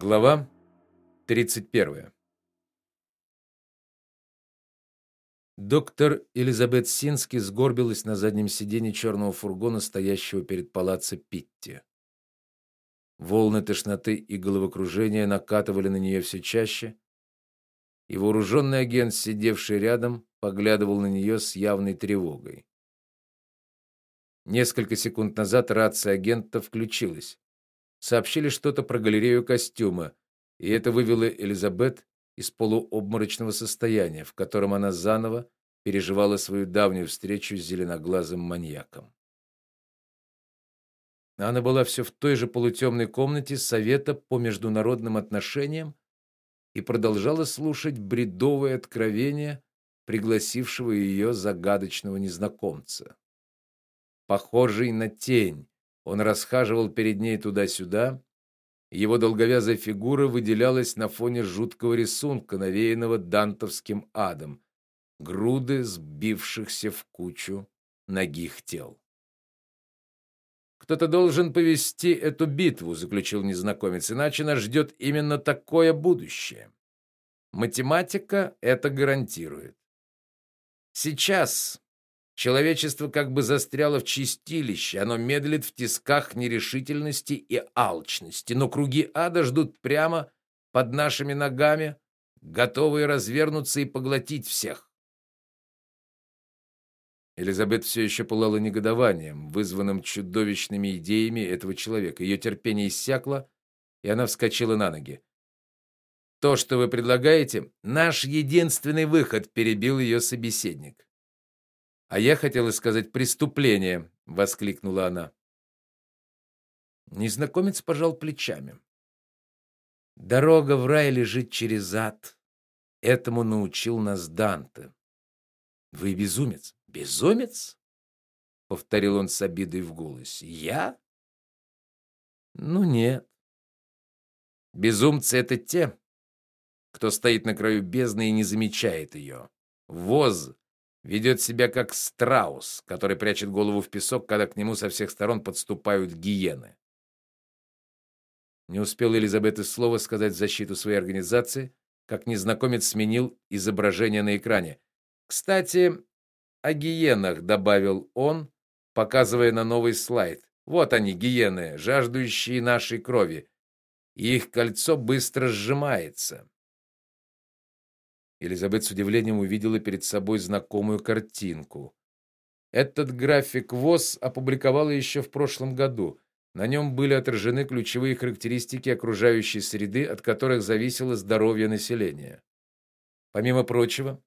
Глава 31. Доктор Элизабет Сински сгорбилась на заднем сиденье черного фургона, стоящего перед палаццо Питти. Волны тошноты и головокружения накатывали на нее все чаще, и вооруженный агент, сидевший рядом, поглядывал на нее с явной тревогой. Несколько секунд назад рация агента включилась. Сообщили что-то про галерею костюма, и это вывело Элизабет из полуобморочного состояния, в котором она заново переживала свою давнюю встречу с зеленоглазым маньяком. Она была все в той же полутемной комнате совета по международным отношениям и продолжала слушать бредовые откровения пригласившего ее загадочного незнакомца. Похожий на тень, он расхаживал перед ней туда-сюда, его долговязая фигура выделялась на фоне жуткого рисунка, навеянного дантовским адом, груды сбившихся в кучу ногих тел. Кто-то должен повести эту битву, заключил незнакомец, иначе нас ждет именно такое будущее. Математика это гарантирует. Сейчас Человечество как бы застряло в чистилище, оно медлит в тисках нерешительности и алчности, но круги ада ждут прямо под нашими ногами, готовые развернуться и поглотить всех. Элизабет все еще пылала негодованием, вызванным чудовищными идеями этого человека. Ее терпение иссякло, и она вскочила на ноги. То, что вы предлагаете, наш единственный выход, перебил ее собеседник. А я хотела сказать преступление, воскликнула она. Незнакомец пожал плечами. Дорога в рай лежит через ад. Этому научил нас Данте. Вы безумец? Безумец? повторил он с обидой в голосе. Я? Ну нет. Безумцы это те, кто стоит на краю бездны и не замечает ее. Воз ведет себя как страус, который прячет голову в песок, когда к нему со всех сторон подступают гиены. Не успела Елизабет и слова сказать в защиту своей организации, как незнакомец сменил изображение на экране. Кстати, о гиенах добавил он, показывая на новый слайд. Вот они, гиены, жаждущие нашей крови. их кольцо быстро сжимается. Елизабет с удивлением увидела перед собой знакомую картинку. Этот график ВОЗ опубликовала еще в прошлом году. На нем были отражены ключевые характеристики окружающей среды, от которых зависело здоровье населения. Помимо прочего,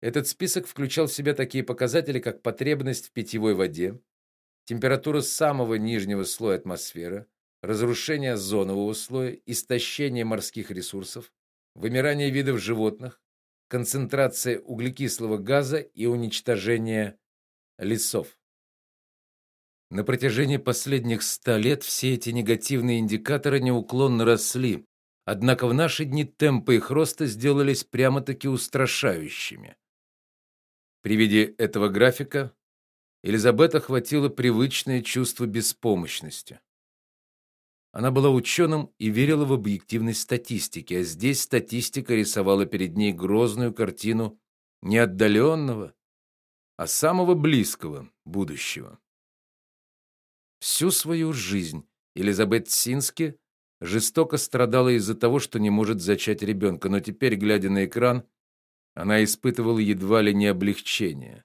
этот список включал в себя такие показатели, как потребность в питьевой воде, температура самого нижнего слоя атмосферы, разрушение озонового слоя, истощение морских ресурсов, вымирание видов животных, концентрация углекислого газа и уничтожение лесов. На протяжении последних ста лет все эти негативные индикаторы неуклонно росли, однако в наши дни темпы их роста сделались прямо-таки устрашающими. При виде этого графика Елизабет охватило привычное чувство беспомощности. Она была ученым и верила в объективность статистики, а здесь статистика рисовала перед ней грозную картину не отдаленного, а самого близкого будущего. Всю свою жизнь Елизабет Сински жестоко страдала из-за того, что не может зачать ребенка, но теперь, глядя на экран, она испытывала едва ли не облегчение.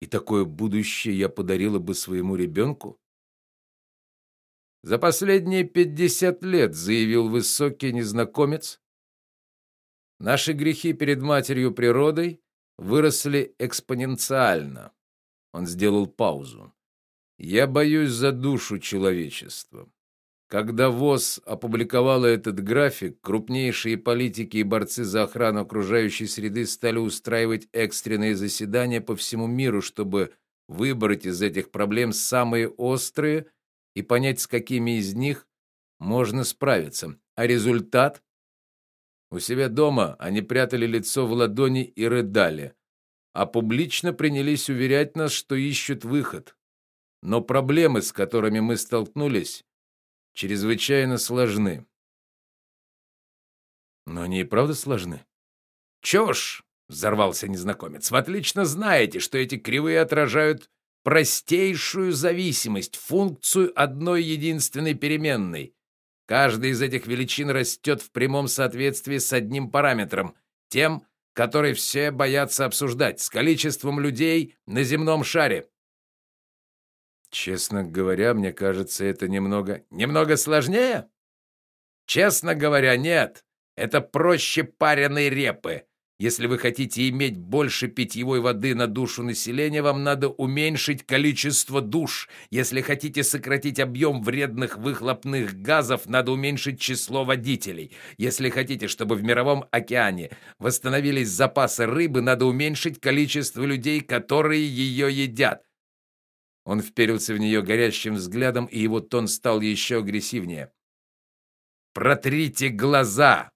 И такое будущее я подарила бы своему ребенку? За последние пятьдесят лет, заявил высокий незнакомец, наши грехи перед матерью природой выросли экспоненциально. Он сделал паузу. Я боюсь за душу человечества. Когда ВОЗ опубликовала этот график, крупнейшие политики и борцы за охрану окружающей среды стали устраивать экстренные заседания по всему миру, чтобы выбрать из этих проблем самые острые и понять, с какими из них можно справиться. А результат у себя дома они прятали лицо в ладони и рыдали, а публично принялись уверять нас, что ищут выход. Но проблемы, с которыми мы столкнулись, чрезвычайно сложны. Но они и правда сложны. Чушь, взорвался незнакомец. Вы отлично знаете, что эти кривые отражают простейшую зависимость, функцию одной единственной переменной. Каждая из этих величин растет в прямом соответствии с одним параметром, тем, который все боятся обсуждать, с количеством людей на земном шаре. Честно говоря, мне кажется, это немного немного сложнее. Честно говоря, нет. Это проще пареной репы. Если вы хотите иметь больше питьевой воды на душу населения, вам надо уменьшить количество душ. Если хотите сократить объем вредных выхлопных газов, надо уменьшить число водителей. Если хотите, чтобы в мировом океане восстановились запасы рыбы, надо уменьшить количество людей, которые ее едят. Он вперился в нее горящим взглядом, и его тон стал еще агрессивнее. Протрите глаза.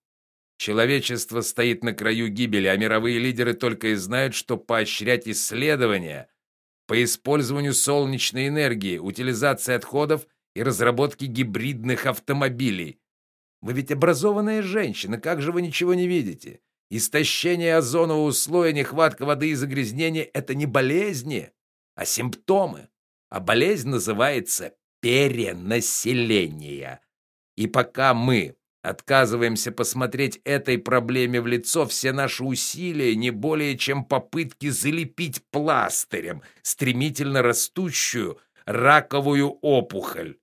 Человечество стоит на краю гибели, а мировые лидеры только и знают, что поощрять исследования по использованию солнечной энергии, утилизации отходов и разработке гибридных автомобилей. Вы ведь образованная женщина, как же вы ничего не видите? Истощение озонового слоя, нехватка воды и загрязнение это не болезни, а симптомы. А болезнь называется перенаселение. И пока мы Отказываемся посмотреть этой проблеме в лицо, все наши усилия не более чем попытки залепить пластырем стремительно растущую раковую опухоль.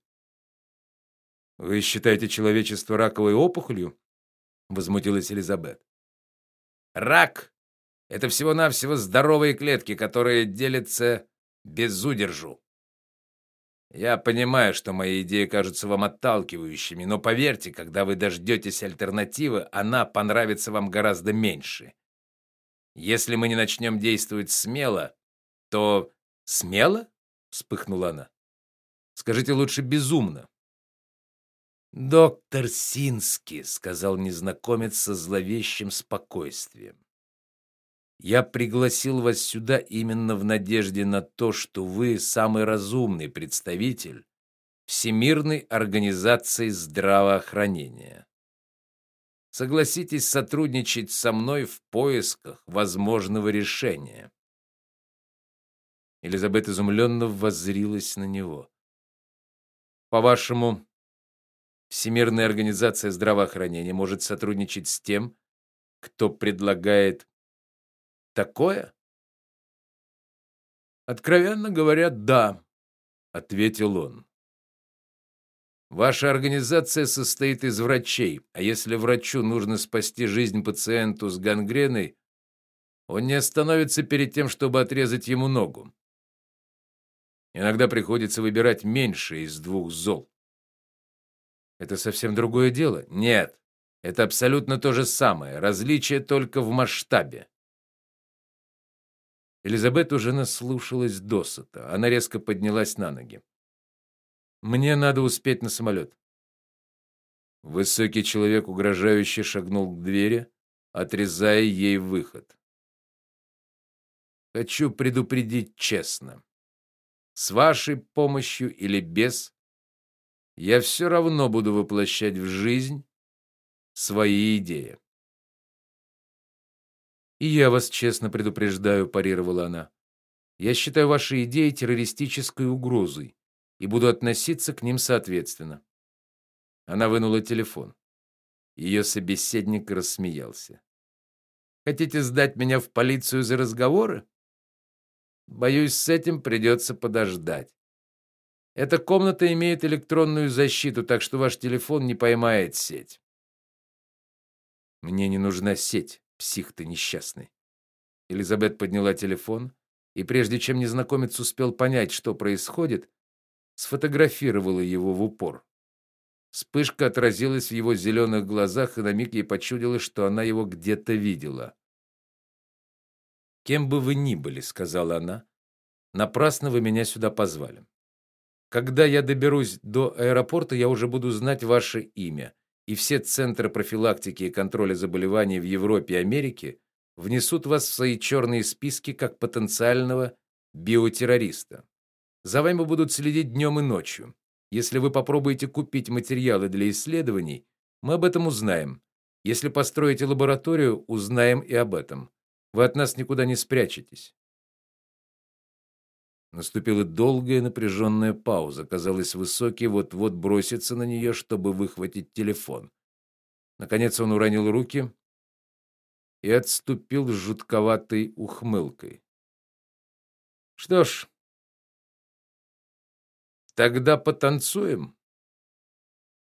Вы считаете человечество раковой опухолью? возмутилась Элизабет. Рак это всего-навсего здоровые клетки, которые делятся без удержу. Я понимаю, что мои идеи кажутся вам отталкивающими, но поверьте, когда вы дождетесь альтернативы, она понравится вам гораздо меньше. Если мы не начнем действовать смело, то смело? вспыхнула она. Скажите лучше безумно. Доктор Сински, сказал незнакомец со зловещим спокойствием. Я пригласил вас сюда именно в надежде на то, что вы самый разумный представитель Всемирной организации здравоохранения. Согласитесь сотрудничать со мной в поисках возможного решения. Елизабет изумленно воззрилась на него. По-вашему, Всемирная организация здравоохранения может сотрудничать с тем, кто предлагает такое? Откровенно говоря, да, ответил он. Ваша организация состоит из врачей, а если врачу нужно спасти жизнь пациенту с гангреной, он не остановится перед тем, чтобы отрезать ему ногу. Иногда приходится выбирать меньшее из двух зол. Это совсем другое дело. Нет. Это абсолютно то же самое, различие только в масштабе. Элизабет уже наслушалась досыта. Она резко поднялась на ноги. Мне надо успеть на самолет». Высокий человек угрожающе шагнул к двери, отрезая ей выход. Хочу предупредить честно. С вашей помощью или без, я все равно буду воплощать в жизнь свои идеи. И я вас честно предупреждаю, парировала она. Я считаю ваши идеи террористической угрозой и буду относиться к ним соответственно. Она вынула телефон. Ее собеседник рассмеялся. Хотите сдать меня в полицию за разговоры? Боюсь, с этим придется подождать. Эта комната имеет электронную защиту, так что ваш телефон не поймает сеть. Мне не нужна сеть, Псих ты несчастный. Элизабет подняла телефон и прежде чем незнакомец успел понять, что происходит, сфотографировала его в упор. Вспышка отразилась в его зеленых глазах, и на миг ей почудилось, что она его где-то видела. Кем бы вы ни были, сказала она, напрасно вы меня сюда позвали. Когда я доберусь до аэропорта, я уже буду знать ваше имя и все центры профилактики и контроля заболеваний в Европе и Америке внесут вас в свои черные списки как потенциального биотеррориста. За вами будут следить днем и ночью. Если вы попробуете купить материалы для исследований, мы об этом узнаем. Если построите лабораторию, узнаем и об этом. Вы от нас никуда не спрячетесь. Наступила долгая напряженная пауза. Казалось, высокий вот-вот бросится на нее, чтобы выхватить телефон. Наконец он уронил руки и отступил с жутковатой ухмылкой. Что ж, тогда потанцуем.